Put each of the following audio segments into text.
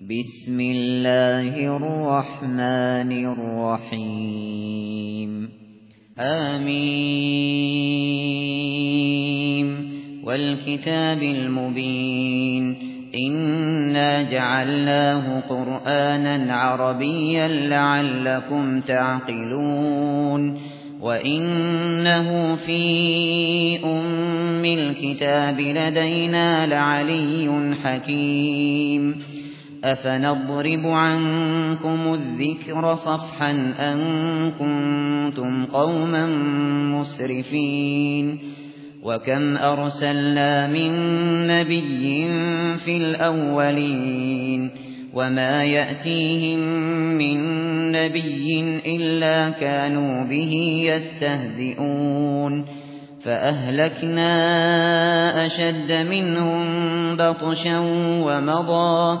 بسم الله الرحمن الرحيم. آمين. والكتاب المبين. إنا جعلناه قرآنا عربيا لعلكم تعقلون. وإنه في أم الكتاب لدينا لعلي حكيم. أفنضرب عنكم الذكر صفحا أن كنتم قوما مسرفين وكم أرسلنا من نبي في الأولين وما يأتيهم من نبي إلا كانوا به يستهزئون فأهلكنا أشد منهم بطشا ومضى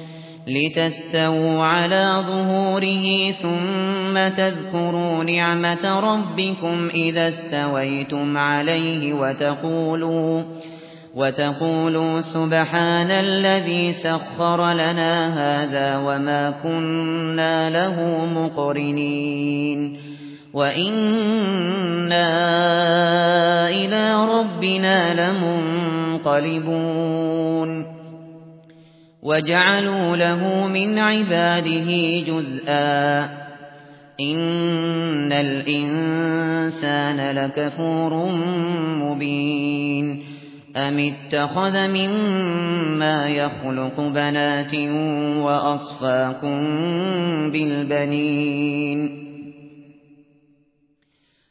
لتستووا على ظهوره ثم تذكروا نعمة ربكم إذا استويتم عليه وتقولوا وتقولوا سبحان الذي سخر لنا هذا وما كنا له مقرنين وإنا إلى ربنا لمنقلبون وجعلوا له من عباده جزءا. إن الإنسان لكفور مبين. أم اتخذ مما يخلق بنات وأصفاكم بالبنين.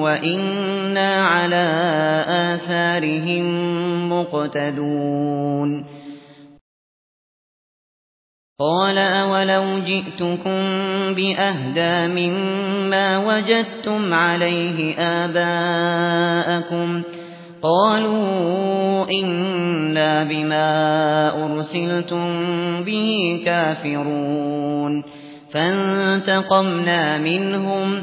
وَإِنَّا عَلَى آثَارِهِم مُّقْتَدُونَ قَالَ أَوَلَوْ جِئْتُكُم بِأَهْدَىٰ مِمَّا وَجَدتُّمْ عَلَيْهِ آبَاءَكُمْ قالوا إنا بما أرسلتم به كافرون فانتقمنا منهم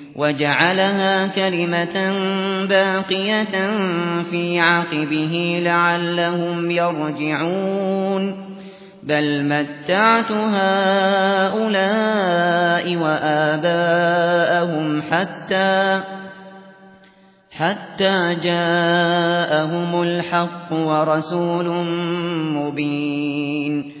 وجعلها كلمة باقية في عقبه لعلهم يرجعون. بل متعت هؤلاء وآباءهم حتى حتى جاءهم الحق ورسول مبين.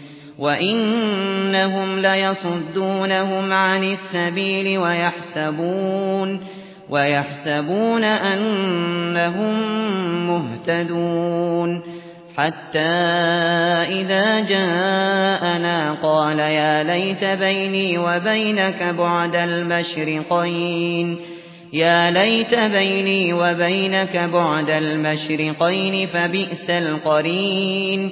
وإنهم ليصدونهم عن السبيل ويحسبون ويحسبون أنهم مهتدون حتى إذا جاءنا قال يا ليت بيني وبينك بعد المشرقين يا ليت بيني وبينك بعد المشرقين فبئس القرين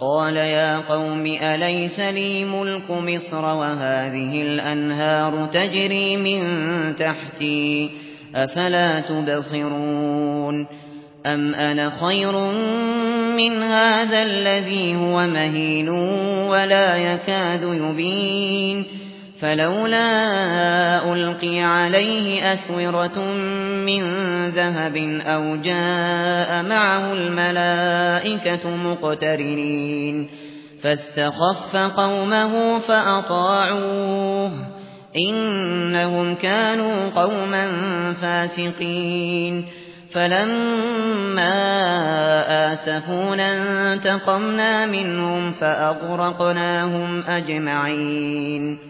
قال يا قوم أليس لي ملك مصر وهذه الأنهار تجري من تحتي؟ أفلا تبصرون؟ أم أنا خير من هذا الذي هو مهين ولا يكاد يبين؟ فلولا ألقي عليه أسورة من ذهب أو جاء معه الملائكة مقترنين. فاستخف قومه فأطاعوه. إنهم كانوا قوما فاسقين. فلما آسفونا انتقمنا منهم فأغرقناهم أجمعين.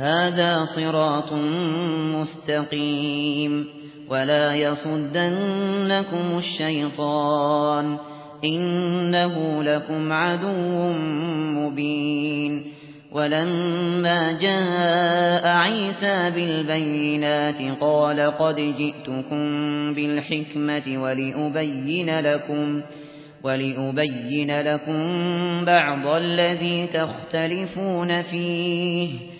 هذا صراط مستقيم ولا يصدنكم الشيطان إنه لكم عدو مبين ولما جاء عيسى بالبينات قال قد جئتكم بالحكمة ولأبين لكم ولأبين لكم بعض الذي تختلفون فيه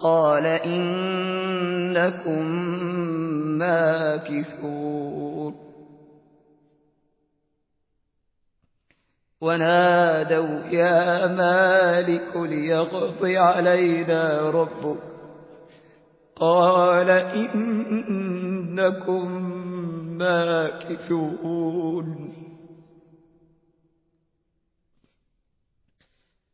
قال إنكم ماكثون ونادوا يا مالك ليقض علينا ربك قال إنكم ماكثون